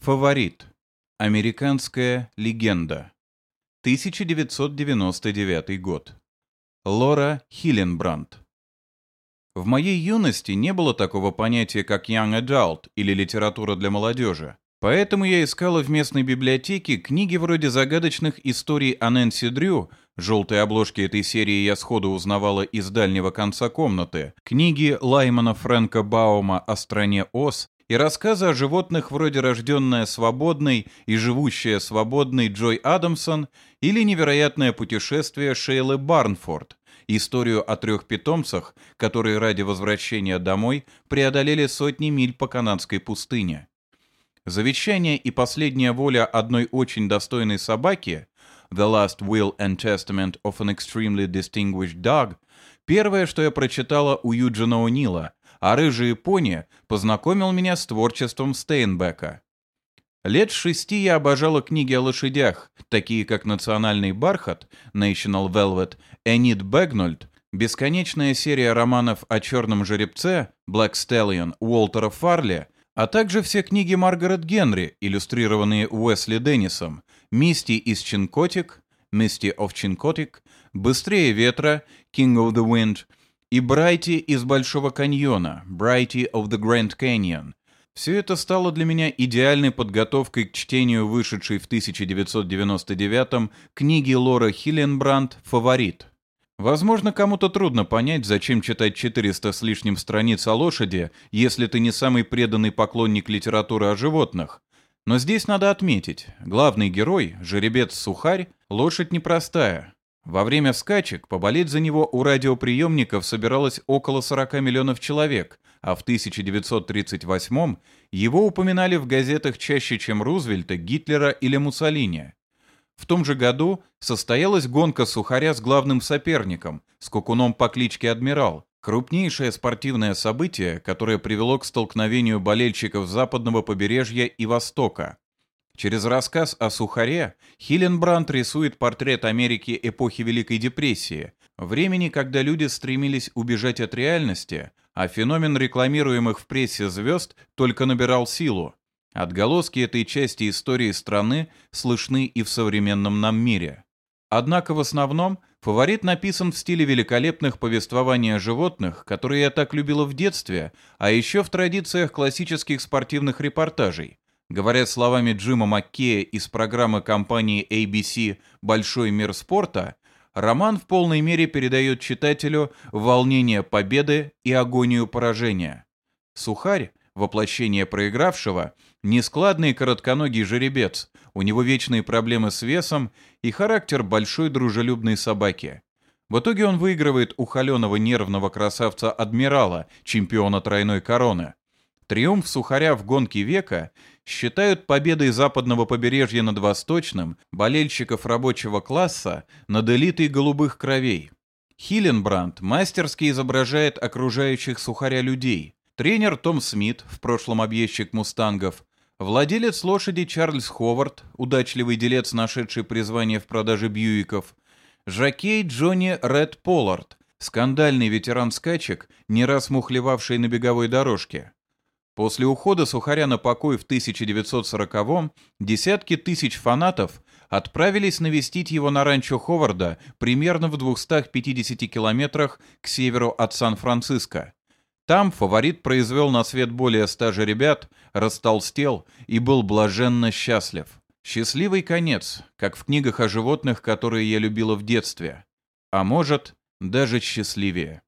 Фаворит. Американская легенда. 1999 год. Лора Хилленбранд. В моей юности не было такого понятия, как young adult или литература для молодежи. Поэтому я искала в местной библиотеке книги вроде загадочных историй о Нэнси Дрю, желтые обложки этой серии я сходу узнавала из дальнего конца комнаты, книги Лаймана Фрэнка Баума о стране Оз и рассказы о животных вроде «Рожденная свободной» и «Живущая свободной» Джой Адамсон или «Невероятное путешествие» Шейлы Барнфорд, историю о трех питомцах, которые ради возвращения домой преодолели сотни миль по канадской пустыне. Завещание и последняя воля одной очень достойной собаки «The Last Will and Testament of an Extremely Distinguished Dog» первое, что я прочитала у Юджина О'Нила, а «Рыжий пони» познакомил меня с творчеством Стейнбека. Лет шести я обожала книги о лошадях, такие как «Национальный бархат» National Velvet, Энит Бэгнольд, бесконечная серия романов о черном жеребце Black Stallion Уолтера Фарли — а также все книги Маргарет Генри, иллюстрированные Уэсли Деннисом, «Мисти из Чинкотик», «Misty of Chincotic», «Быстрее ветра», «King of the Wind» и «Брайти из Большого каньона», «Brighty of the Grand Canyon». Все это стало для меня идеальной подготовкой к чтению вышедшей в 1999 книги Лора Хилленбранд «Фаворит». Возможно, кому-то трудно понять, зачем читать 400 с лишним страниц о лошади, если ты не самый преданный поклонник литературы о животных. Но здесь надо отметить, главный герой, жеребец-сухарь, лошадь непростая. Во время скачек поболеть за него у радиоприемников собиралось около 40 миллионов человек, а в 1938 его упоминали в газетах чаще, чем Рузвельта, Гитлера или Муссолини. В том же году состоялась гонка сухаря с главным соперником, скакуном по кличке Адмирал, крупнейшее спортивное событие, которое привело к столкновению болельщиков западного побережья и Востока. Через рассказ о сухаре Хиленбранд рисует портрет Америки эпохи Великой депрессии, времени, когда люди стремились убежать от реальности, а феномен рекламируемых в прессе звезд только набирал силу. Отголоски этой части истории страны слышны и в современном нам мире. Однако в основном фаворит написан в стиле великолепных повествований о животных, которые я так любила в детстве, а еще в традициях классических спортивных репортажей. Говоря словами Джима Маккея из программы компании ABC «Большой мир спорта», роман в полной мере передает читателю волнение победы и агонию поражения. Сухарь воплощение проигравшего, нескладный коротконогий жеребец, у него вечные проблемы с весом и характер большой дружелюбной собаки. В итоге он выигрывает у холеного нервного красавца-адмирала, чемпиона тройной короны. Триумф Сухаря в гонке века считают победой западного побережья над Восточным, болельщиков рабочего класса над элитой голубых кровей. Хиленбранд мастерски изображает окружающих Сухаря людей – Тренер Том Смит, в прошлом объездчик «Мустангов», владелец лошади Чарльз Ховард, удачливый делец, нашедший призвание в продаже Бьюиков, жокей Джонни Ред Поллард, скандальный ветеран скачек, не раз мухлевавший на беговой дорожке. После ухода Сухаря на покой в 1940-м десятки тысяч фанатов отправились навестить его на ранчо Ховарда примерно в 250 километрах к северу от Сан-Франциско. Там фаворит произвел на свет более ста же ребят, растолстел и был блаженно счастлив. Счастливый конец, как в книгах о животных, которые я любила в детстве. А может, даже счастливее.